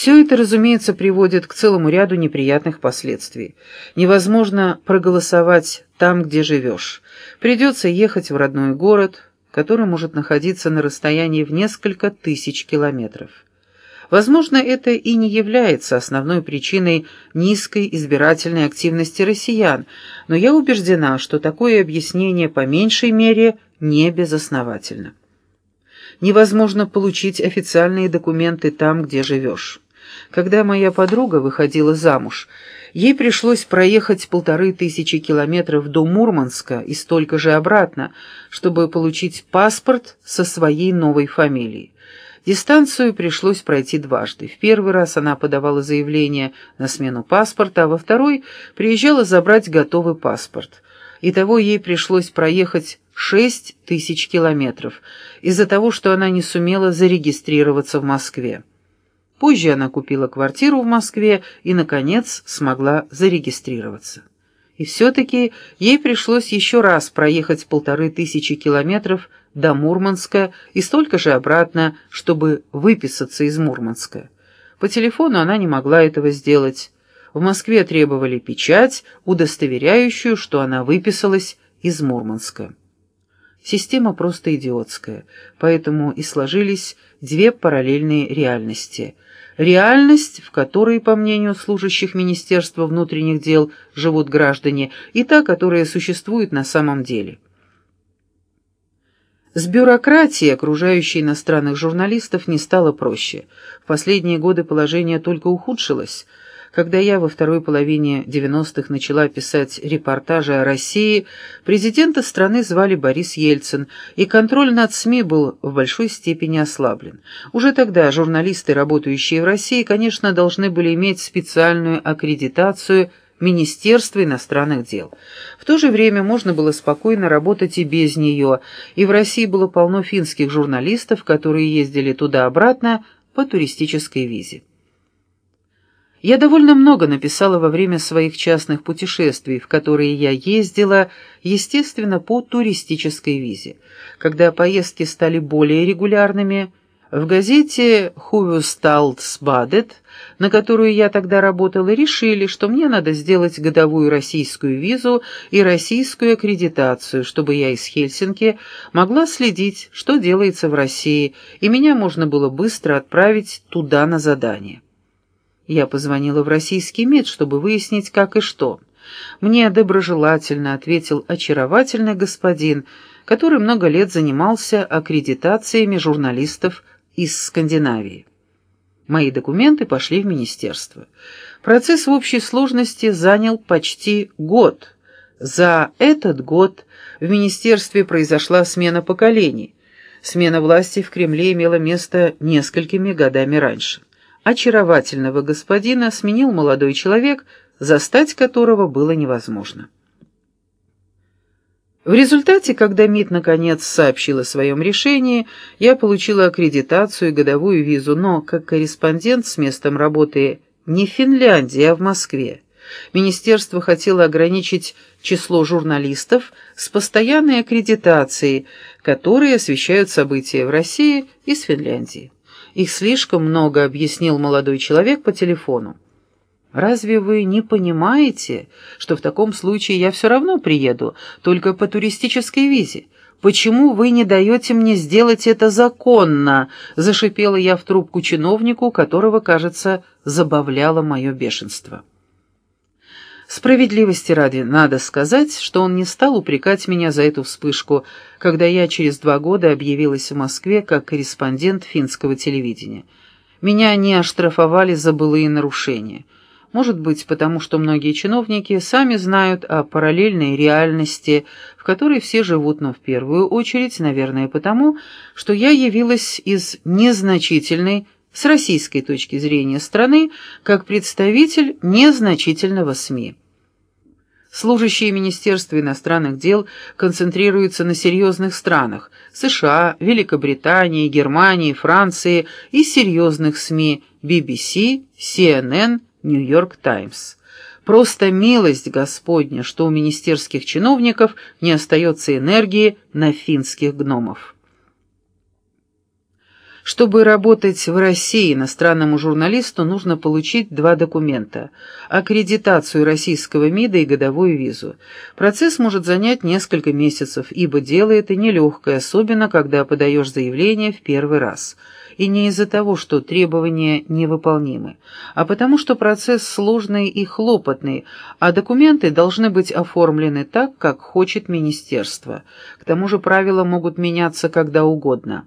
Все это, разумеется, приводит к целому ряду неприятных последствий. Невозможно проголосовать там, где живешь. Придется ехать в родной город, который может находиться на расстоянии в несколько тысяч километров. Возможно, это и не является основной причиной низкой избирательной активности россиян, но я убеждена, что такое объяснение по меньшей мере не безосновательно. Невозможно получить официальные документы там, где живешь. Когда моя подруга выходила замуж, ей пришлось проехать полторы тысячи километров до Мурманска и столько же обратно, чтобы получить паспорт со своей новой фамилией. Дистанцию пришлось пройти дважды. В первый раз она подавала заявление на смену паспорта, а во второй приезжала забрать готовый паспорт. Итого ей пришлось проехать шесть тысяч километров из-за того, что она не сумела зарегистрироваться в Москве. Позже она купила квартиру в Москве и, наконец, смогла зарегистрироваться. И все-таки ей пришлось еще раз проехать полторы тысячи километров до Мурманска и столько же обратно, чтобы выписаться из Мурманска. По телефону она не могла этого сделать. В Москве требовали печать, удостоверяющую, что она выписалась из Мурманска. Система просто идиотская, поэтому и сложились две параллельные реальности. Реальность, в которой, по мнению служащих Министерства внутренних дел, живут граждане, и та, которая существует на самом деле – с бюрократией, окружающей иностранных журналистов, не стало проще. В последние годы положение только ухудшилось. Когда я во второй половине 90-х начала писать репортажи о России, президента страны звали Борис Ельцин, и контроль над СМИ был в большой степени ослаблен. Уже тогда журналисты, работающие в России, конечно, должны были иметь специальную аккредитацию – Министерства иностранных дел. В то же время можно было спокойно работать и без нее, и в России было полно финских журналистов, которые ездили туда-обратно по туристической визе. Я довольно много написала во время своих частных путешествий, в которые я ездила, естественно, по туристической визе. Когда поездки стали более регулярными, в газете «Хувюсталдсбадет», на которую я тогда работала, решили, что мне надо сделать годовую российскую визу и российскую аккредитацию, чтобы я из Хельсинки могла следить, что делается в России, и меня можно было быстро отправить туда на задание. Я позвонила в российский МИД, чтобы выяснить, как и что. Мне доброжелательно ответил очаровательный господин, который много лет занимался аккредитациями журналистов из Скандинавии. Мои документы пошли в министерство. Процесс в общей сложности занял почти год. За этот год в министерстве произошла смена поколений. Смена власти в Кремле имела место несколькими годами раньше. Очаровательного господина сменил молодой человек, застать которого было невозможно. В результате, когда МИД наконец сообщил о своем решении, я получила аккредитацию и годовую визу, но как корреспондент с местом работы не в Финляндии, а в Москве. Министерство хотело ограничить число журналистов с постоянной аккредитацией, которые освещают события в России и с Финляндии. Их слишком много, объяснил молодой человек по телефону. Разве вы не понимаете, что в таком случае я все равно приеду, только по туристической визе? Почему вы не даете мне сделать это законно?» — зашипела я в трубку чиновнику, которого, кажется, забавляло мое бешенство. Справедливости ради, надо сказать, что он не стал упрекать меня за эту вспышку, когда я через два года объявилась в Москве как корреспондент финского телевидения. Меня не оштрафовали за былые нарушения — может быть, потому что многие чиновники сами знают о параллельной реальности, в которой все живут, но в первую очередь, наверное, потому, что я явилась из незначительной, с российской точки зрения страны, как представитель незначительного СМИ. Служащие Министерства иностранных дел концентрируются на серьезных странах – США, Великобритании, Германии, Франции и серьезных СМИ – BBC, CNN – Нью-Йорк Таймс. Просто милость Господня, что у министерских чиновников не остается энергии на финских гномов. Чтобы работать в России иностранному журналисту нужно получить два документа – аккредитацию российского МИДа и годовую визу. Процесс может занять несколько месяцев, ибо дело это нелегкое, особенно когда подаешь заявление в первый раз. И не из-за того, что требования невыполнимы, а потому что процесс сложный и хлопотный, а документы должны быть оформлены так, как хочет министерство. К тому же правила могут меняться когда угодно.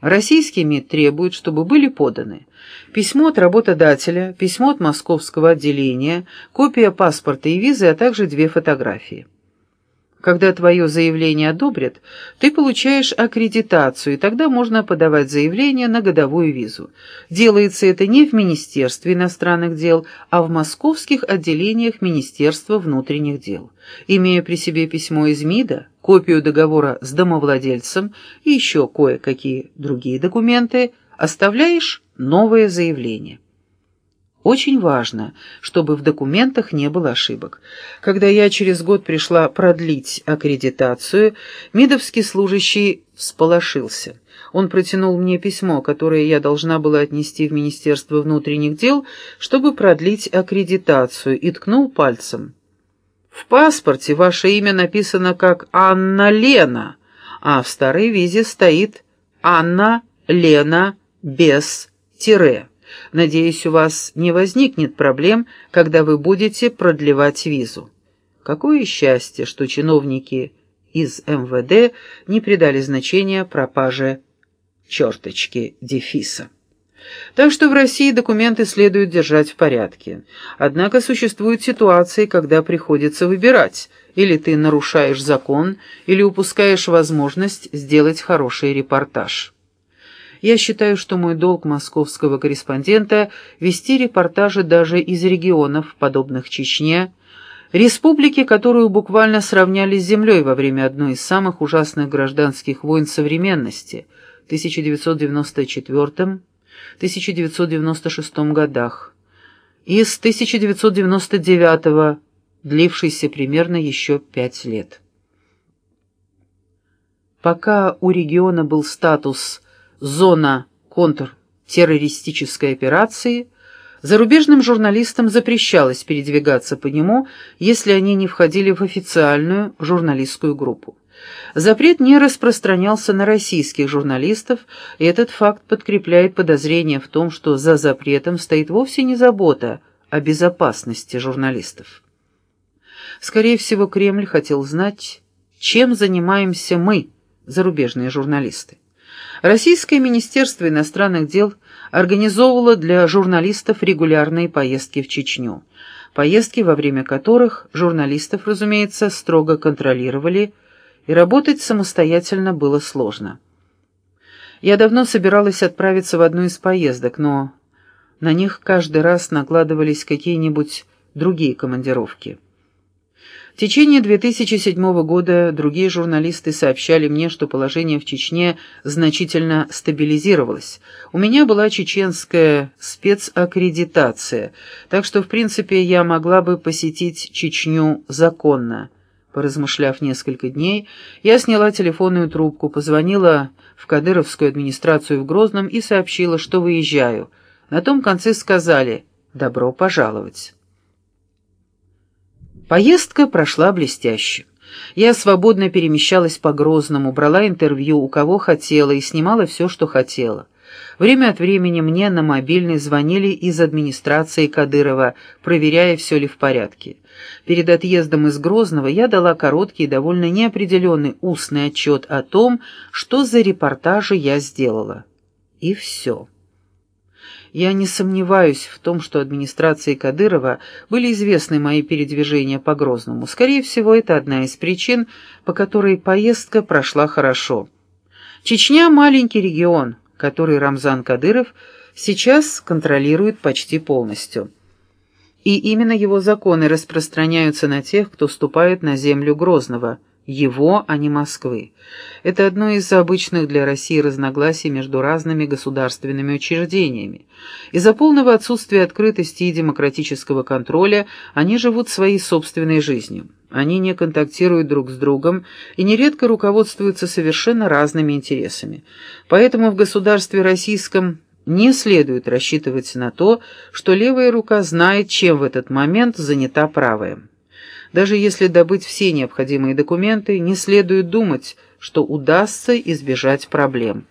Российский МИД требует, чтобы были поданы письмо от работодателя, письмо от московского отделения, копия паспорта и визы, а также две фотографии. Когда твое заявление одобрят, ты получаешь аккредитацию, и тогда можно подавать заявление на годовую визу. Делается это не в Министерстве иностранных дел, а в московских отделениях Министерства внутренних дел. Имея при себе письмо из МИДа, копию договора с домовладельцем и еще кое-какие другие документы, оставляешь новое заявление. Очень важно, чтобы в документах не было ошибок. Когда я через год пришла продлить аккредитацию, МИДовский служащий всполошился. Он протянул мне письмо, которое я должна была отнести в Министерство внутренних дел, чтобы продлить аккредитацию, и ткнул пальцем. «В паспорте ваше имя написано как Анна Лена, а в старой визе стоит Анна Лена без тире». Надеюсь, у вас не возникнет проблем, когда вы будете продлевать визу. Какое счастье, что чиновники из МВД не придали значения пропаже черточки дефиса. Так что в России документы следует держать в порядке. Однако существуют ситуации, когда приходится выбирать. Или ты нарушаешь закон, или упускаешь возможность сделать хороший репортаж. Я считаю, что мой долг московского корреспондента – вести репортажи даже из регионов, подобных Чечне, республике, которую буквально сравняли с землей во время одной из самых ужасных гражданских войн современности – 1994-1996 годах, и с 1999 длившейся примерно еще пять лет. Пока у региона был статус – зона контртеррористической операции, зарубежным журналистам запрещалось передвигаться по нему, если они не входили в официальную журналистскую группу. Запрет не распространялся на российских журналистов, и этот факт подкрепляет подозрение в том, что за запретом стоит вовсе не забота о безопасности журналистов. Скорее всего, Кремль хотел знать, чем занимаемся мы, зарубежные журналисты. Российское Министерство иностранных дел организовывало для журналистов регулярные поездки в Чечню. Поездки, во время которых журналистов, разумеется, строго контролировали, и работать самостоятельно было сложно. Я давно собиралась отправиться в одну из поездок, но на них каждый раз накладывались какие-нибудь другие командировки. В течение 2007 года другие журналисты сообщали мне, что положение в Чечне значительно стабилизировалось. У меня была чеченская спецаккредитация, так что, в принципе, я могла бы посетить Чечню законно. Поразмышляв несколько дней, я сняла телефонную трубку, позвонила в Кадыровскую администрацию в Грозном и сообщила, что выезжаю. На том конце сказали «добро пожаловать». Поездка прошла блестяще. Я свободно перемещалась по Грозному, брала интервью у кого хотела и снимала все, что хотела. Время от времени мне на мобильный звонили из администрации Кадырова, проверяя, все ли в порядке. Перед отъездом из Грозного я дала короткий и довольно неопределенный устный отчет о том, что за репортажи я сделала. И все. Я не сомневаюсь в том, что администрации Кадырова были известны мои передвижения по Грозному. Скорее всего, это одна из причин, по которой поездка прошла хорошо. Чечня – маленький регион, который Рамзан Кадыров сейчас контролирует почти полностью. И именно его законы распространяются на тех, кто ступает на землю Грозного, его, а не Москвы. Это одно из обычных для России разногласий между разными государственными учреждениями. Из-за полного отсутствия открытости и демократического контроля они живут своей собственной жизнью. Они не контактируют друг с другом и нередко руководствуются совершенно разными интересами. Поэтому в государстве российском не следует рассчитывать на то, что левая рука знает, чем в этот момент занята правая. Даже если добыть все необходимые документы, не следует думать, что удастся избежать проблем.